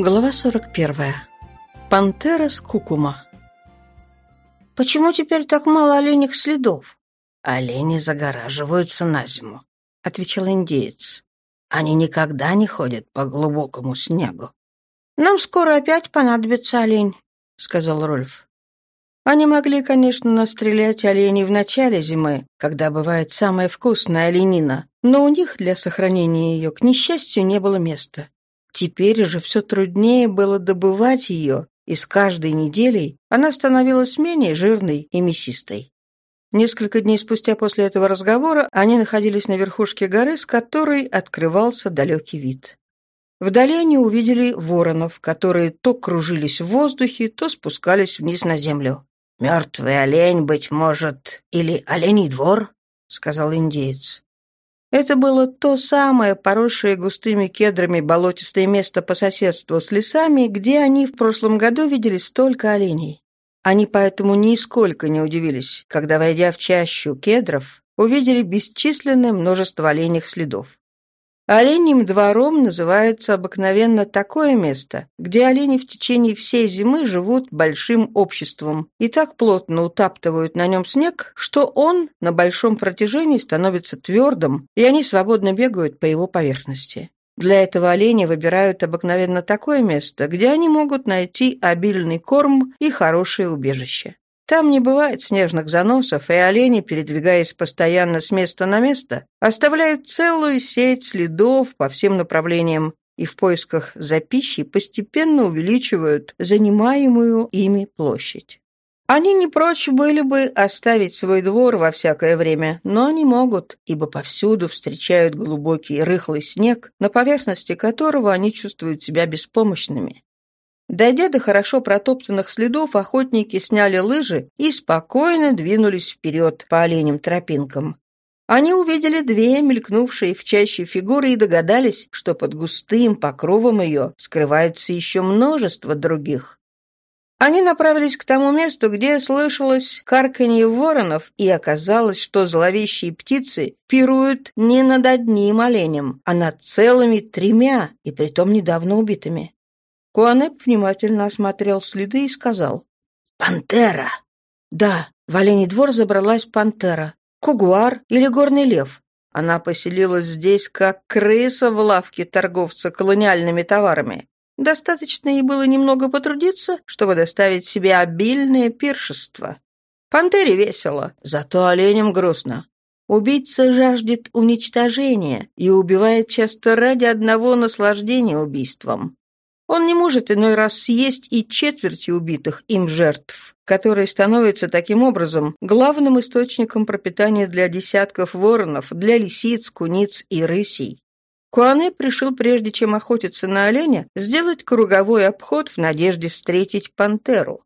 Глава 41. Пантера с кукума. «Почему теперь так мало оленек следов?» «Олени загораживаются на зиму», — отвечал индеец. «Они никогда не ходят по глубокому снегу». «Нам скоро опять понадобится олень», — сказал Рольф. Они могли, конечно, настрелять оленей в начале зимы, когда бывает самая вкусная оленина, но у них для сохранения ее, к несчастью, не было места. Теперь же все труднее было добывать ее, и с каждой неделей она становилась менее жирной и мясистой. Несколько дней спустя после этого разговора они находились на верхушке горы, с которой открывался далекий вид. Вдали они увидели воронов, которые то кружились в воздухе, то спускались вниз на землю. «Мертвый олень, быть может, или оленей двор?» — сказал индеец. Это было то самое поросшее густыми кедрами болотистое место по соседству с лесами, где они в прошлом году видели столько оленей. Они поэтому нисколько не удивились, когда, войдя в чащу кедров, увидели бесчисленное множество оленьих следов. Оленьим двором называется обыкновенно такое место, где олени в течение всей зимы живут большим обществом и так плотно утаптывают на нем снег, что он на большом протяжении становится твердым, и они свободно бегают по его поверхности. Для этого олени выбирают обыкновенно такое место, где они могут найти обильный корм и хорошее убежище. Там не бывает снежных заносов, и олени, передвигаясь постоянно с места на место, оставляют целую сеть следов по всем направлениям и в поисках за пищей постепенно увеличивают занимаемую ими площадь. Они не прочь были бы оставить свой двор во всякое время, но не могут, ибо повсюду встречают глубокий рыхлый снег, на поверхности которого они чувствуют себя беспомощными. Дойдя до хорошо протоптанных следов, охотники сняли лыжи и спокойно двинулись вперед по оленям тропинкам. Они увидели две мелькнувшие в чаще фигуры и догадались, что под густым покровом ее скрывается еще множество других. Они направились к тому месту, где слышалось карканье воронов, и оказалось, что зловещие птицы пируют не над одним оленем, а над целыми тремя, и притом недавно убитыми. Куанеп внимательно осмотрел следы и сказал. «Пантера!» «Да, в оленей двор забралась пантера. Кугуар или горный лев. Она поселилась здесь, как крыса в лавке торговца колониальными товарами. Достаточно ей было немного потрудиться, чтобы доставить себе обильное пиршество. Пантере весело, зато оленям грустно. Убийца жаждет уничтожения и убивает часто ради одного наслаждения убийством. Он не может иной раз съесть и четверти убитых им жертв, которые становятся таким образом главным источником пропитания для десятков воронов, для лисиц, куниц и рысей. Куане пришел, прежде чем охотиться на оленя, сделать круговой обход в надежде встретить пантеру.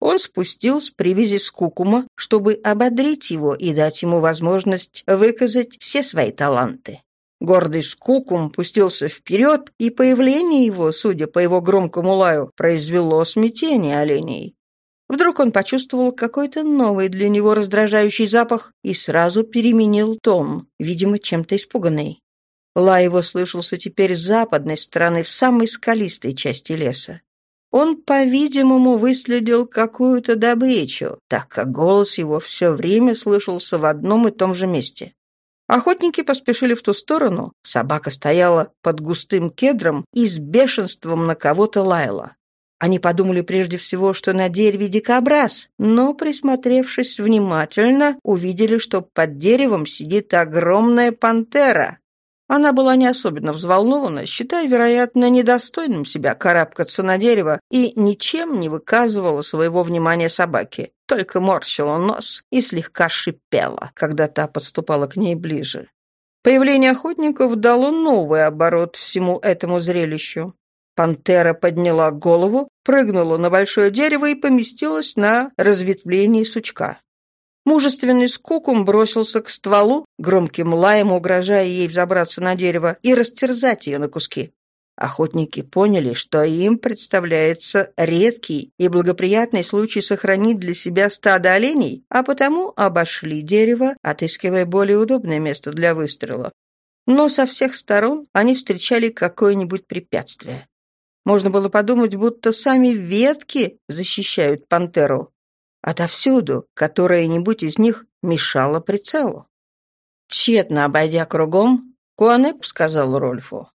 Он спустил с привязи скукума, чтобы ободрить его и дать ему возможность выказать все свои таланты. Гордый скукум пустился вперед, и появление его, судя по его громкому лаю, произвело смятение оленей. Вдруг он почувствовал какой-то новый для него раздражающий запах и сразу переменил тон, видимо, чем-то испуганный. Лай его слышался теперь с западной стороны, в самой скалистой части леса. Он, по-видимому, выследил какую-то добычу, так как голос его все время слышался в одном и том же месте. Охотники поспешили в ту сторону. Собака стояла под густым кедром и с бешенством на кого-то лаяла. Они подумали прежде всего, что на дереве дикобраз, но, присмотревшись внимательно, увидели, что под деревом сидит огромная пантера. Она была не особенно взволнована, считая, вероятно, недостойным себя карабкаться на дерево и ничем не выказывала своего внимания собаке, только морщила нос и слегка шипела, когда та подступала к ней ближе. Появление охотников дало новый оборот всему этому зрелищу. Пантера подняла голову, прыгнула на большое дерево и поместилась на разветвлении сучка. Мужественный скукум бросился к стволу, громким лаем угрожая ей взобраться на дерево и растерзать ее на куски. Охотники поняли, что им представляется редкий и благоприятный случай сохранить для себя стадо оленей, а потому обошли дерево, отыскивая более удобное место для выстрела. Но со всех сторон они встречали какое-нибудь препятствие. Можно было подумать, будто сами ветки защищают пантеру. Отовсюду, которая-нибудь из них мешала прицелу. Тщетно обойдя кругом, Куанеп сказал Рольфу.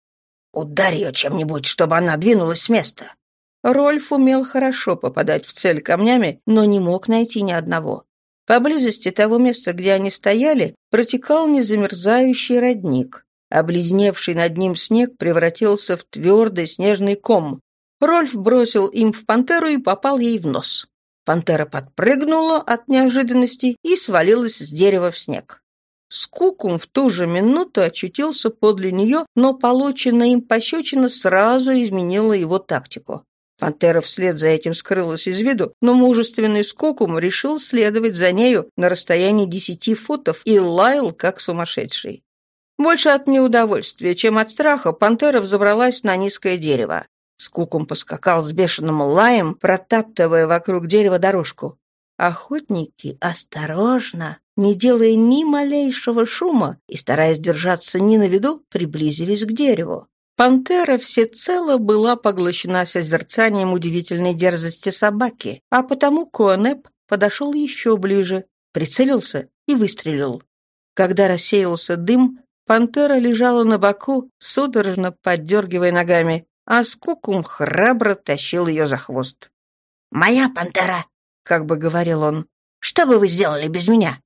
«Ударь ее чем-нибудь, чтобы она двинулась с места». Рольф умел хорошо попадать в цель камнями, но не мог найти ни одного. Поблизости того места, где они стояли, протекал незамерзающий родник. Обледеневший над ним снег превратился в твердый снежный ком. Рольф бросил им в пантеру и попал ей в нос. Пантера подпрыгнула от неожиданности и свалилась с дерева в снег. Скукум в ту же минуту очутился подле нее, но полученная им пощечина сразу изменила его тактику. Пантера вслед за этим скрылась из виду, но мужественный Скукум решил следовать за нею на расстоянии десяти футов и лаял, как сумасшедший. Больше от неудовольствия, чем от страха, пантера взобралась на низкое дерево. Скукум поскакал с бешеным лаем, протаптывая вокруг дерева дорожку. Охотники осторожно, не делая ни малейшего шума и стараясь держаться ни на виду, приблизились к дереву. Пантера всецело была поглощена созерцанием удивительной дерзости собаки, а потому Коанеп подошел еще ближе, прицелился и выстрелил. Когда рассеялся дым, пантера лежала на боку, судорожно поддергивая ногами, а Скукум храбро тащил ее за хвост. «Моя пантера!» — как бы говорил он. «Что бы вы сделали без меня?»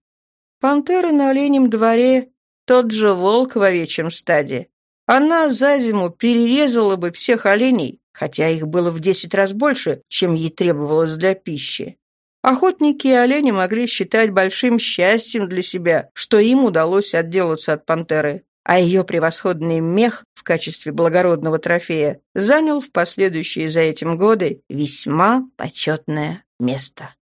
Пантера на оленем дворе — тот же волк в овечьем стаде. Она за зиму перерезала бы всех оленей, хотя их было в десять раз больше, чем ей требовалось для пищи. Охотники и олени могли считать большим счастьем для себя, что им удалось отделаться от пантеры, а ее превосходный мех в качестве благородного трофея занял в последующие за этим годы весьма почетное место.